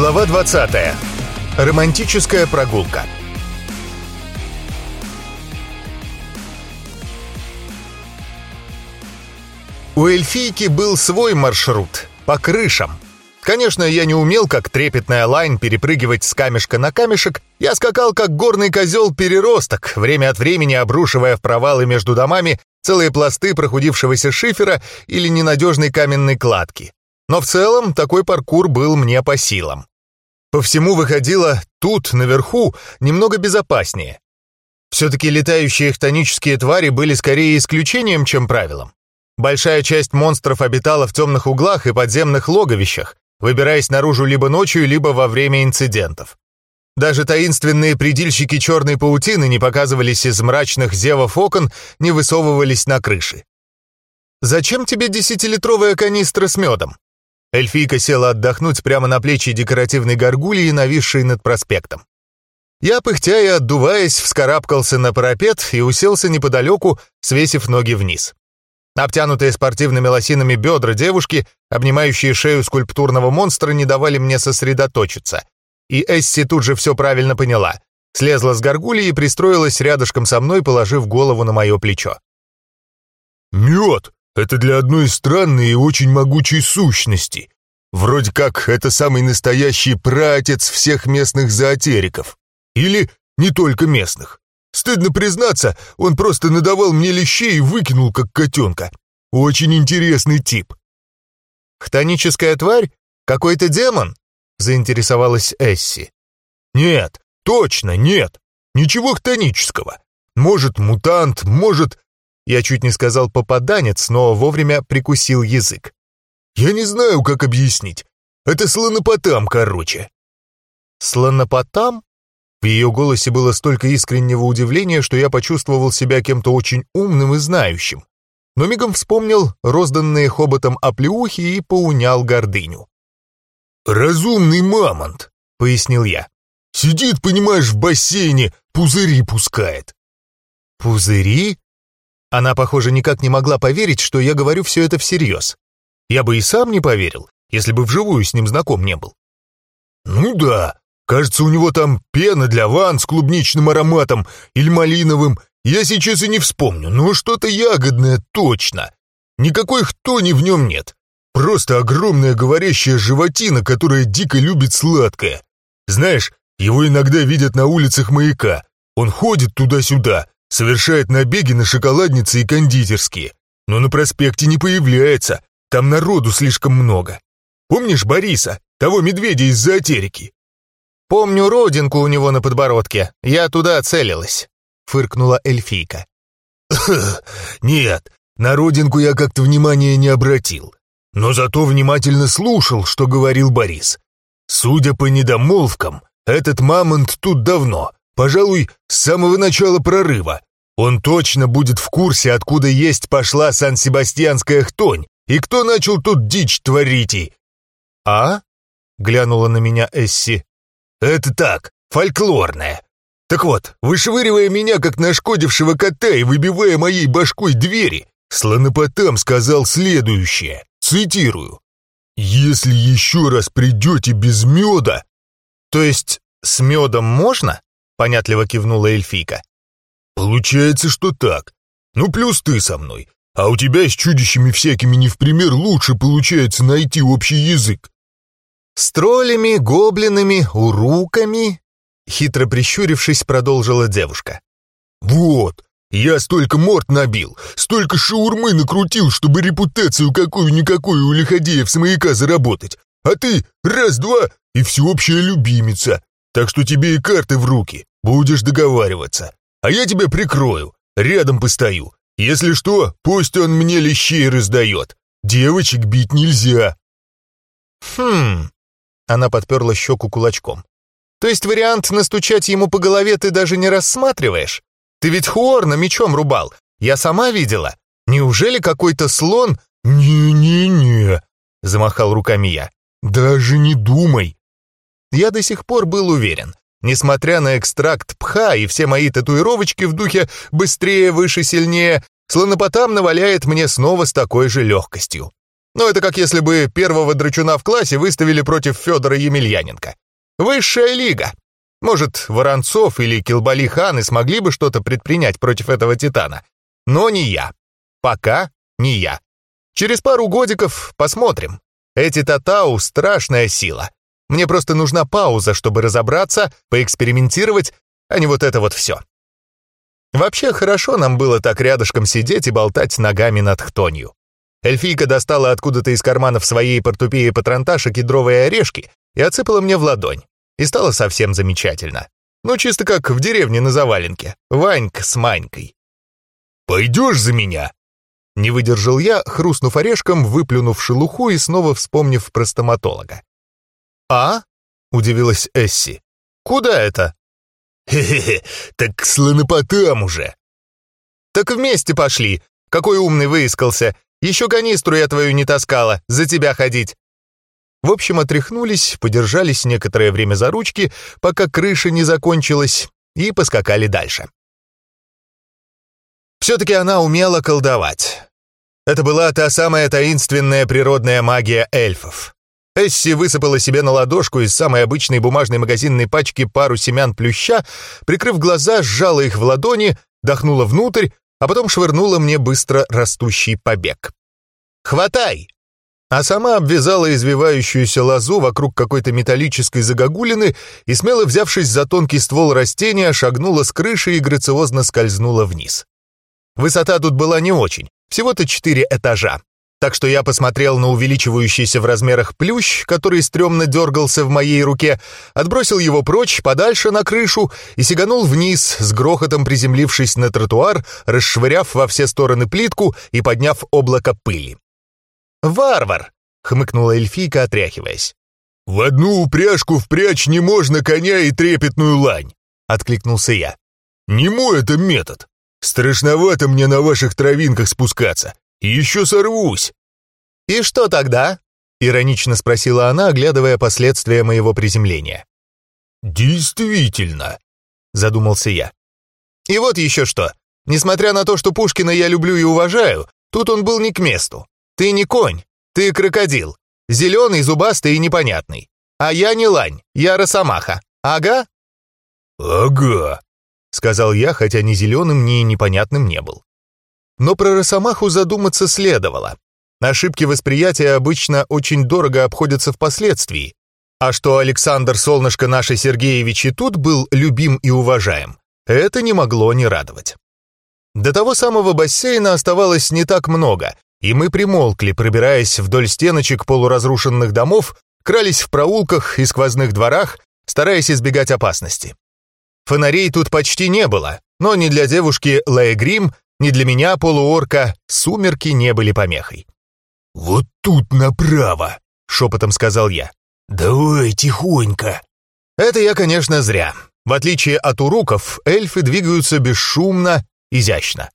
Глава 20. Романтическая прогулка. У эльфийки был свой маршрут по крышам. Конечно, я не умел, как трепетная лайн, перепрыгивать с камешка на камешек. Я скакал, как горный козел-переросток, время от времени обрушивая в провалы между домами целые пласты прохудившегося шифера или ненадежной каменной кладки. Но в целом такой паркур был мне по силам. По всему выходило тут, наверху, немного безопаснее. Все-таки летающие хтонические твари были скорее исключением, чем правилом. Большая часть монстров обитала в темных углах и подземных логовищах, выбираясь наружу либо ночью, либо во время инцидентов. Даже таинственные предильщики черной паутины не показывались из мрачных зевов окон, не высовывались на крыши. «Зачем тебе десятилитровая канистра с медом?» Эльфийка села отдохнуть прямо на плечи декоративной горгульи, нависшей над проспектом. Я, пыхтя и отдуваясь, вскарабкался на парапет и уселся неподалеку, свесив ноги вниз. Обтянутые спортивными лосинами бедра девушки, обнимающие шею скульптурного монстра, не давали мне сосредоточиться. И Эсси тут же все правильно поняла. Слезла с горгульи и пристроилась рядышком со мной, положив голову на мое плечо. «Мед!» Это для одной странной и очень могучей сущности. Вроде как это самый настоящий праотец всех местных зоотериков. Или не только местных. Стыдно признаться, он просто надавал мне лещей и выкинул, как котенка. Очень интересный тип. «Хтоническая тварь? Какой-то демон?» — заинтересовалась Эсси. «Нет, точно нет. Ничего хтонического. Может, мутант, может, я чуть не сказал «попаданец», но вовремя прикусил язык. «Я не знаю, как объяснить. Это слонопотам, короче». «Слонопотам?» В ее голосе было столько искреннего удивления, что я почувствовал себя кем-то очень умным и знающим. Но мигом вспомнил розданные хоботом оплеухи и поунял гордыню. «Разумный мамонт», — пояснил я. «Сидит, понимаешь, в бассейне, пузыри пускает». «Пузыри?» Она, похоже, никак не могла поверить, что я говорю все это всерьез. Я бы и сам не поверил, если бы вживую с ним знаком не был. «Ну да, кажется, у него там пена для ванн с клубничным ароматом или малиновым. Я сейчас и не вспомню, но что-то ягодное точно. Никакой хтони в нем нет. Просто огромная говорящая животина, которая дико любит сладкое. Знаешь, его иногда видят на улицах маяка. Он ходит туда-сюда, Совершает набеги на шоколадницы и кондитерские, но на проспекте не появляется, там народу слишком много. Помнишь Бориса, того медведя из зоотерики?» «Помню родинку у него на подбородке, я туда целилась», — фыркнула эльфийка. «Нет, на родинку я как-то внимания не обратил, но зато внимательно слушал, что говорил Борис. Судя по недомолвкам, этот мамонт тут давно, Пожалуй, с самого начала прорыва. Он точно будет в курсе, откуда есть пошла Сан-Себастьянская хтонь, и кто начал тут дичь творить. И... «А?» — глянула на меня Эсси. «Это так, фольклорное. Так вот, вышвыривая меня, как нашкодившего кота, и выбивая моей башкой двери, слонопотам сказал следующее, цитирую. «Если еще раз придете без меда...» «То есть с медом можно?» Понятливо кивнула эльфийка. «Получается, что так. Ну, плюс ты со мной. А у тебя с чудищами всякими не в пример лучше получается найти общий язык». «С троллями, гоблинами, уруками?» Хитро прищурившись, продолжила девушка. «Вот, я столько морд набил, столько шаурмы накрутил, чтобы репутацию какую-никакую у лиходеев с маяка заработать. А ты раз-два и всеобщая любимица. Так что тебе и карты в руки. Будешь договариваться. А я тебя прикрою, рядом постою. Если что, пусть он мне лещей раздает. Девочек бить нельзя». «Хм...» Она подперла щеку кулачком. «То есть вариант настучать ему по голове ты даже не рассматриваешь? Ты ведь Хуорна мечом рубал. Я сама видела. Неужели какой-то слон...» «Не-не-не», — замахал руками я. «Даже не думай». Я до сих пор был уверен. Несмотря на экстракт пха и все мои татуировочки в духе «быстрее, выше, сильнее», слонопотам наваляет мне снова с такой же легкостью. Но это как если бы первого драчуна в классе выставили против Федора Емельяненко. Высшая лига. Может, Воронцов или Килбали-хан и смогли бы что-то предпринять против этого титана. Но не я. Пока не я. Через пару годиков посмотрим. Эти татау — страшная сила. Мне просто нужна пауза, чтобы разобраться, поэкспериментировать, а не вот это вот все. Вообще, хорошо нам было так рядышком сидеть и болтать ногами над хтонью. Эльфийка достала откуда-то из карманов своей портупеи патронташа кедровые орешки и отсыпала мне в ладонь. И стало совсем замечательно. Ну, чисто как в деревне на заваленке. Ванька с Манькой. «Пойдешь за меня?» Не выдержал я, хрустнув орешком, выплюнув шелуху и снова вспомнив про стоматолога. «А?» — удивилась Эсси. «Куда это?» «Хе-хе-хе, так к слонопотам уже!» «Так вместе пошли! Какой умный выискался! Еще канистру я твою не таскала, за тебя ходить!» В общем, отряхнулись, подержались некоторое время за ручки, пока крыша не закончилась, и поскакали дальше. Все-таки она умела колдовать. Это была та самая таинственная природная магия эльфов. Эсси высыпала себе на ладошку из самой обычной бумажной магазинной пачки пару семян плюща, прикрыв глаза, сжала их в ладони, дохнула внутрь, а потом швырнула мне быстро растущий побег. «Хватай!» А сама обвязала извивающуюся лозу вокруг какой-то металлической загогулины и, смело взявшись за тонкий ствол растения, шагнула с крыши и грациозно скользнула вниз. Высота тут была не очень, всего-то четыре этажа. Так что я посмотрел на увеличивающийся в размерах плющ, который стрёмно дергался в моей руке, отбросил его прочь, подальше на крышу и сиганул вниз, с грохотом приземлившись на тротуар, расшвыряв во все стороны плитку и подняв облако пыли. «Варвар!» — хмыкнула эльфийка, отряхиваясь. «В одну упряжку впрячь не можно коня и трепетную лань!» — откликнулся я. «Не мой это метод. Страшновато мне на ваших травинках спускаться. И еще сорвусь!» «И что тогда?» — иронично спросила она, оглядывая последствия моего приземления. «Действительно», — задумался я. «И вот еще что. Несмотря на то, что Пушкина я люблю и уважаю, тут он был не к месту. Ты не конь, ты крокодил. Зеленый, зубастый и непонятный. А я не лань, я росомаха. Ага?» «Ага», — сказал я, хотя ни зеленым, ни непонятным не был. Но про Росомаху задуматься следовало. Ошибки восприятия обычно очень дорого обходятся впоследствии. А что Александр Солнышко нашей Сергеевич и тут был любим и уважаем, это не могло не радовать. До того самого бассейна оставалось не так много, и мы примолкли, пробираясь вдоль стеночек полуразрушенных домов, крались в проулках и сквозных дворах, стараясь избегать опасности. Фонарей тут почти не было, но ни для девушки Лея Грим, ни для меня, полуорка, сумерки не были помехой. «Вот тут направо», — шепотом сказал я. «Давай тихонько». Это я, конечно, зря. В отличие от уруков, эльфы двигаются бесшумно, изящно.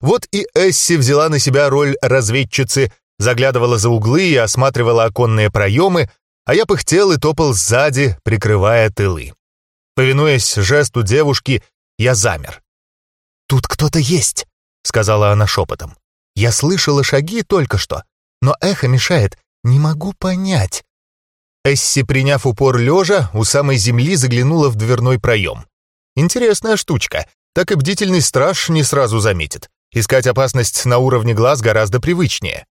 Вот и Эсси взяла на себя роль разведчицы, заглядывала за углы и осматривала оконные проемы, а я пыхтел и топал сзади, прикрывая тылы. Повинуясь жесту девушки, я замер. «Тут кто-то есть», — сказала она шепотом. «Я слышала шаги только что, но эхо мешает, не могу понять». Эсси, приняв упор лежа, у самой земли заглянула в дверной проем. Интересная штучка, так и бдительный страж не сразу заметит. Искать опасность на уровне глаз гораздо привычнее.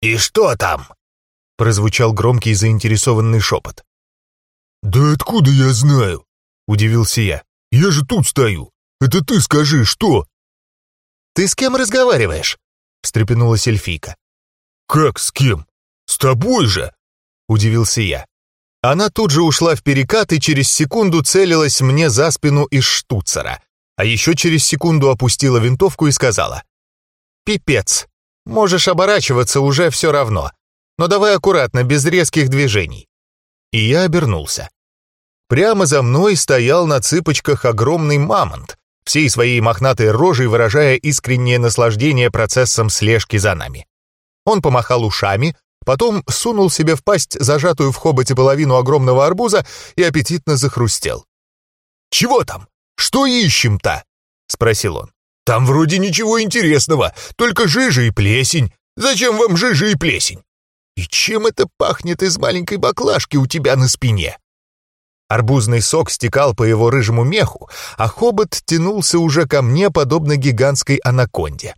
«И что там?» — прозвучал громкий заинтересованный шепот. «Да откуда я знаю?» — удивился я. «Я же тут стою. Это ты скажи, что?» «Ты с кем разговариваешь?» — встрепенулась эльфийка. «Как с кем? С тобой же!» — удивился я. Она тут же ушла в перекат и через секунду целилась мне за спину из штуцера, а еще через секунду опустила винтовку и сказала. «Пипец, можешь оборачиваться уже все равно, но давай аккуратно, без резких движений». И я обернулся. Прямо за мной стоял на цыпочках огромный мамонт, всей своей мохнатой рожей выражая искреннее наслаждение процессом слежки за нами. Он помахал ушами, потом сунул себе в пасть зажатую в хоботе половину огромного арбуза и аппетитно захрустел. «Чего там? Что ищем-то?» — спросил он. «Там вроде ничего интересного, только жижа и плесень. Зачем вам жижа и плесень?» И чем это пахнет из маленькой баклажки у тебя на спине?» Арбузный сок стекал по его рыжему меху, а хобот тянулся уже ко мне, подобно гигантской анаконде.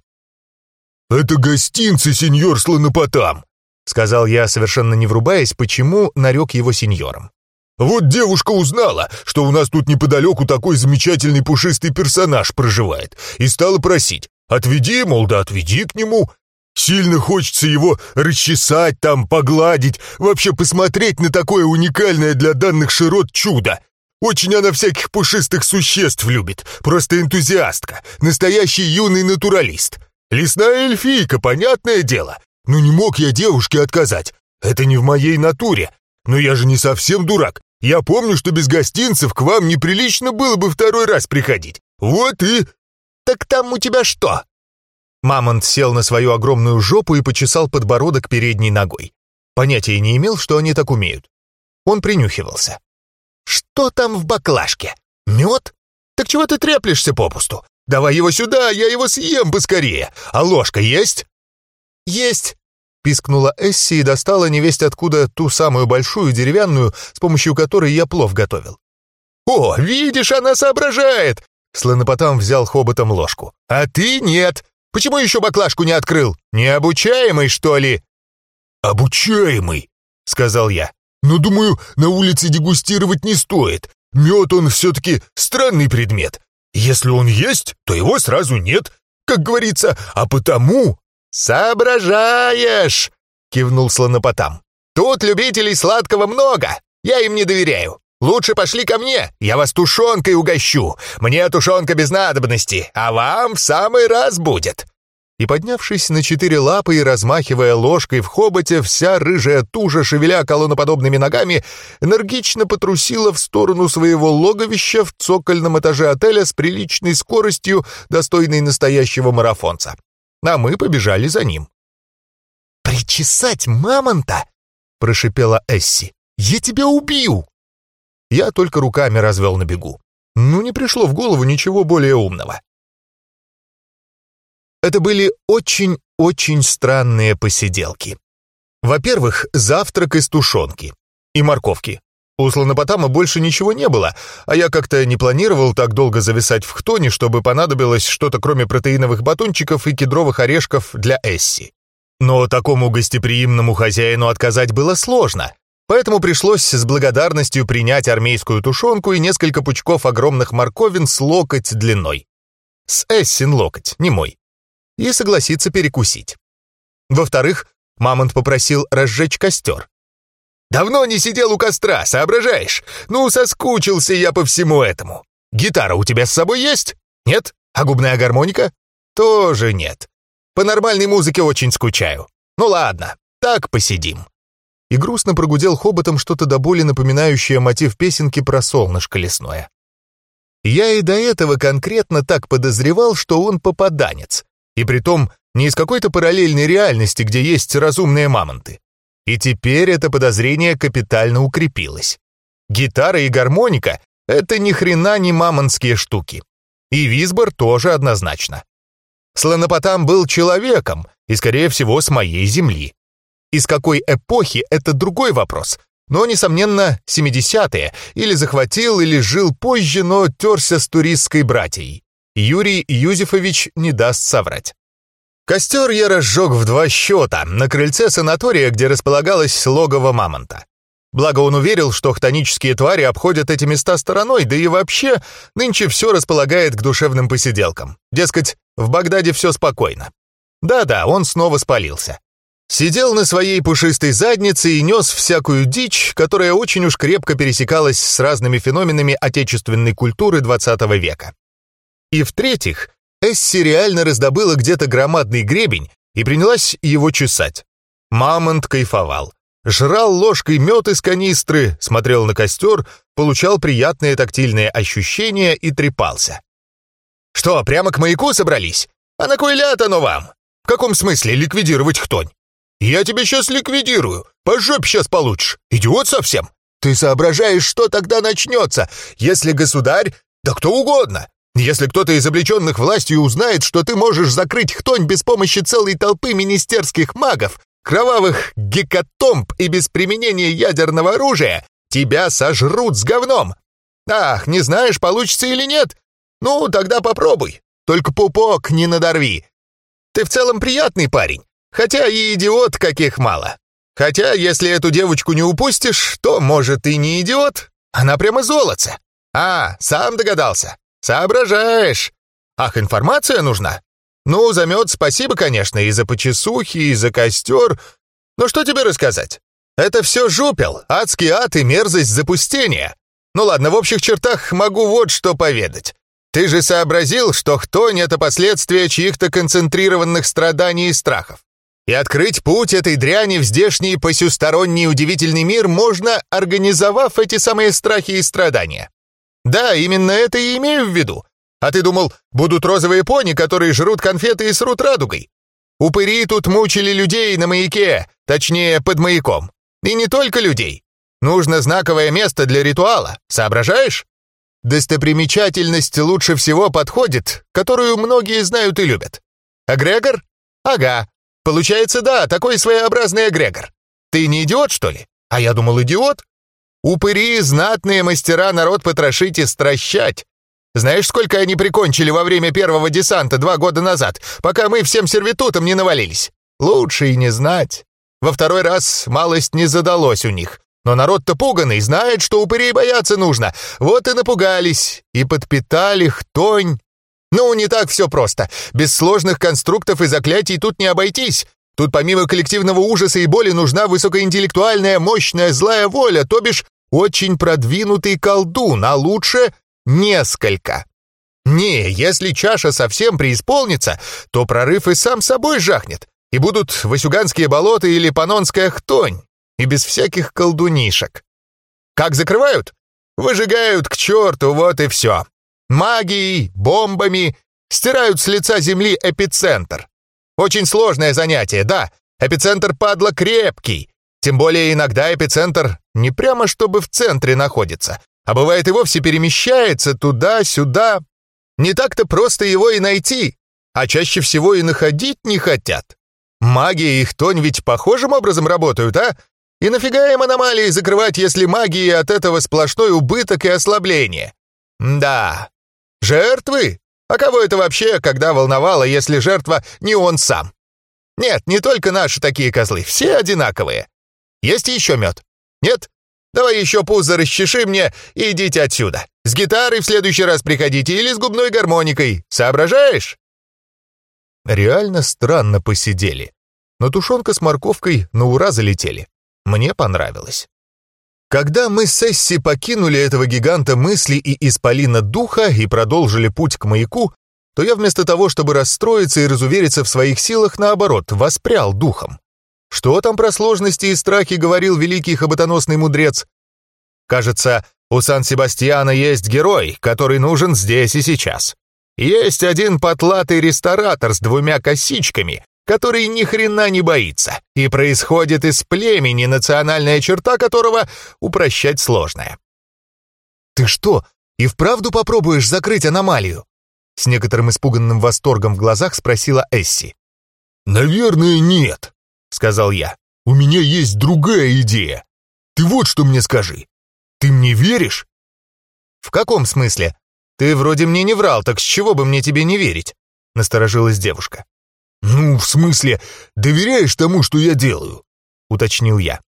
«Это гостинцы, сеньор слонопотам!» — сказал я, совершенно не врубаясь, почему нарек его сеньором. «Вот девушка узнала, что у нас тут неподалеку такой замечательный пушистый персонаж проживает, и стала просить, отведи, мол, да отведи к нему. Сильно хочется его расчесать там, погладить, вообще посмотреть на такое уникальное для данных широт чудо. Очень она всяких пушистых существ любит, просто энтузиастка, настоящий юный натуралист. Лесная эльфийка, понятное дело. Но не мог я девушке отказать. Это не в моей натуре. Но я же не совсем дурак. Я помню, что без гостинцев к вам неприлично было бы второй раз приходить. Вот и... Так там у тебя что? Мамонт сел на свою огромную жопу и почесал подбородок передней ногой. Понятия не имел, что они так умеют. Он принюхивался. «Что там в баклажке? Мед? Так чего ты треплешься попусту? Давай его сюда, я его съем поскорее. А ложка есть?» «Есть!» — пискнула Эсси и достала невесть откуда ту самую большую деревянную, с помощью которой я плов готовил. «О, видишь, она соображает!» Слонопотам взял хоботом ложку. «А ты нет! Почему еще баклажку не открыл? Необучаемый, что ли?» «Обучаемый», — сказал я. «Но, думаю, на улице дегустировать не стоит. Мед он все-таки странный предмет. Если он есть, то его сразу нет, как говорится, а потому...» «Соображаешь!» — кивнул слонопотам. «Тут любителей сладкого много, я им не доверяю. Лучше пошли ко мне, я вас тушенкой угощу. Мне тушенка без надобности, а вам в самый раз будет». И, поднявшись на четыре лапы и размахивая ложкой в хоботе, вся рыжая тужа, шевеля колонноподобными ногами, энергично потрусила в сторону своего логовища в цокольном этаже отеля с приличной скоростью, достойной настоящего марафонца. А мы побежали за ним. «Причесать мамонта?» — прошипела Эсси. «Я тебя убью!» Я только руками развел на бегу. Ну, не пришло в голову ничего более умного. Это были очень-очень странные посиделки. Во-первых, завтрак из тушенки и морковки. У слонопотама больше ничего не было, а я как-то не планировал так долго зависать в хтоне, чтобы понадобилось что-то кроме протеиновых батончиков и кедровых орешков для Эсси. Но такому гостеприимному хозяину отказать было сложно, Поэтому пришлось с благодарностью принять армейскую тушенку и несколько пучков огромных морковин с локоть длиной. С Эссин локоть, не мой. И согласиться перекусить. Во-вторых, Мамонт попросил разжечь костер. «Давно не сидел у костра, соображаешь? Ну, соскучился я по всему этому. Гитара у тебя с собой есть? Нет? А губная гармоника? Тоже нет. По нормальной музыке очень скучаю. Ну ладно, так посидим» и грустно прогудел хоботом что-то до боли напоминающее мотив песенки про солнышко лесное. Я и до этого конкретно так подозревал, что он попаданец, и притом не из какой-то параллельной реальности, где есть разумные мамонты. И теперь это подозрение капитально укрепилось. Гитара и гармоника — это ни хрена не мамонтские штуки. И Висбор тоже однозначно. Слонопотам был человеком, и, скорее всего, с моей земли. Из какой эпохи — это другой вопрос. Но, несомненно, 70-е. Или захватил, или жил позже, но терся с туристской братьей. Юрий Юзефович не даст соврать. Костер я разжег в два счета на крыльце санатория, где располагалось логово мамонта. Благо он уверил, что хтонические твари обходят эти места стороной, да и вообще нынче все располагает к душевным посиделкам. Дескать, в Багдаде все спокойно. Да-да, он снова спалился. Сидел на своей пушистой заднице и нес всякую дичь, которая очень уж крепко пересекалась с разными феноменами отечественной культуры XX века. И в-третьих, Эсси реально раздобыла где-то громадный гребень и принялась его чесать. Мамонт кайфовал. Жрал ложкой мед из канистры, смотрел на костер, получал приятные тактильные ощущения и трепался. «Что, прямо к маяку собрались? А на кой ляд оно вам? В каком смысле ликвидировать хтонь? Я тебя сейчас ликвидирую. По жопе сейчас получишь. Идиот совсем. Ты соображаешь, что тогда начнется, если государь, да кто угодно, если кто-то из облеченных властью узнает, что ты можешь закрыть хтонь без помощи целой толпы министерских магов, кровавых гекатомб и без применения ядерного оружия тебя сожрут с говном. Ах, не знаешь, получится или нет? Ну, тогда попробуй. Только пупок не надорви. Ты в целом приятный парень, хотя и идиот каких мало. Хотя, если эту девочку не упустишь, то, может, и не идиот. Она прямо золотце. А, сам догадался. Соображаешь. Ах, информация нужна? Ну, за мед спасибо, конечно, и за почесухи, и за костер. Но что тебе рассказать? Это все жупел, адский ад и мерзость запустения. Ну ладно, в общих чертах могу вот что поведать. Ты же сообразил, что хтонь — это последствия чьих-то концентрированных страданий и страхов. И открыть путь этой дряни в здешний посюсторонний удивительный мир можно, организовав эти самые страхи и страдания. Да, именно это и имею в виду. А ты думал, будут розовые пони, которые жрут конфеты и срут радугой? Упыри тут мучили людей на маяке, точнее, под маяком. И не только людей. Нужно знаковое место для ритуала, соображаешь? Достопримечательность лучше всего подходит, которую многие знают и любят. Эгрегор? Ага. Получается, да, такой своеобразный эгрегор. Ты не идиот, что ли? А я думал, идиот. Упыри — знатные мастера народ потрошить и стращать. Знаешь, сколько они прикончили во время первого десанта два года назад, пока мы всем сервитутом не навалились? Лучше и не знать. Во второй раз малость не задалось у них. Но народ-то пуганный, знает, что упырей бояться нужно. Вот и напугались, и подпитали хтонь. Ну, не так все просто. Без сложных конструктов и заклятий тут не обойтись. Тут помимо коллективного ужаса и боли нужна высокоинтеллектуальная, мощная, злая воля, то бишь очень продвинутый колдун, а лучше несколько. Не, если чаша совсем преисполнится, то прорыв и сам собой жахнет, и будут Васюганские болота или Панонская хтонь, и без всяких колдунишек. Как закрывают? Выжигают к черту, вот и все. Магией, бомбами, стирают с лица земли эпицентр. Очень сложное занятие, да, эпицентр падла крепкий, тем более иногда эпицентр не прямо чтобы в центре находится, а бывает и вовсе перемещается туда-сюда. Не так-то просто его и найти, а чаще всего и находить не хотят. Магия и хтонь ведь похожим образом работают, а? И нафига им аномалии закрывать, если магии от этого сплошной убыток и ослабление? Да. Жертвы? А кого это вообще, когда волновало, если жертва не он сам? Нет, не только наши такие козлы, все одинаковые. Есть еще мед? Нет? Давай еще пузо расчеши мне и идите отсюда. С гитарой в следующий раз приходите или с губной гармоникой. Соображаешь?» Реально странно посидели. Но тушенка с морковкой на ура залетели. Мне понравилось. Когда мы с Эсси покинули этого гиганта мысли и исполина духа и продолжили путь к маяку, то я вместо того, чтобы расстроиться и разувериться в своих силах, наоборот, воспрял духом. Что там про сложности и страхи говорил великий хоботоносный мудрец? Кажется, у Сан-Себастьяна есть герой, который нужен здесь и сейчас. Есть один потлатый ресторатор с двумя косичками, который ни хрена не боится, и происходит из племени, национальная черта которого упрощать сложная. «Ты что, и вправду попробуешь закрыть аномалию?» С некоторым испуганным восторгом в глазах спросила Эсси. «Наверное, нет», сказал я. «У меня есть другая идея. Ты вот что мне скажи. Ты мне веришь?» «В каком смысле? Ты вроде мне не врал, так с чего бы мне тебе не верить?» Насторожилась девушка. «Ну, в смысле, доверяешь тому, что я делаю?» Уточнил я.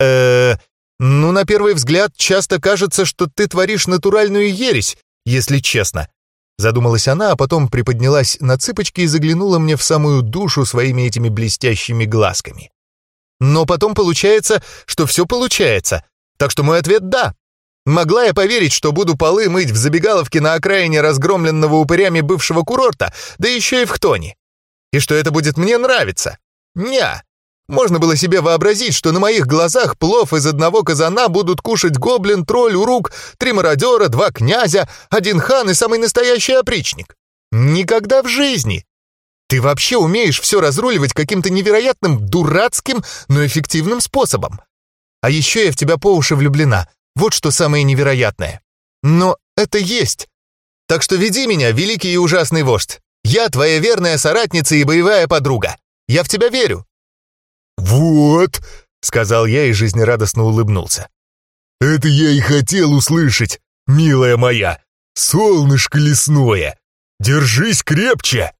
э ну, на первый взгляд, часто кажется, что ты творишь натуральную ересь, если честно. Задумалась она, а потом приподнялась на цыпочки и заглянула мне в самую душу своими этими блестящими глазками. Но потом получается, что все получается. Так что мой ответ — да. Могла я поверить, что буду полы мыть в забегаловке на окраине разгромленного упырями бывшего курорта, да еще и в Хтоне. И что это будет мне нравиться? Ня. Можно было себе вообразить, что на моих глазах плов из одного казана будут кушать гоблин, тролль, урук, три мародера, два князя, один хан и самый настоящий опричник. Никогда в жизни. Ты вообще умеешь все разруливать каким-то невероятным, дурацким, но эффективным способом. А еще я в тебя по уши влюблена. Вот что самое невероятное. Но это есть. Так что веди меня, великий и ужасный вождь. Я твоя верная соратница и боевая подруга. Я в тебя верю. «Вот», — сказал я и жизнерадостно улыбнулся. «Это я и хотел услышать, милая моя, солнышко лесное. Держись крепче!»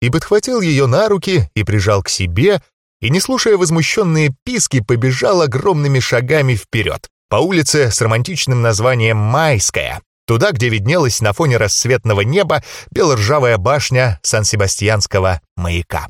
И подхватил ее на руки и прижал к себе, и, не слушая возмущенные писки, побежал огромными шагами вперед, по улице с романтичным названием «Майская», туда, где виднелась на фоне рассветного неба белоржавая башня Сан-Себастьянского маяка.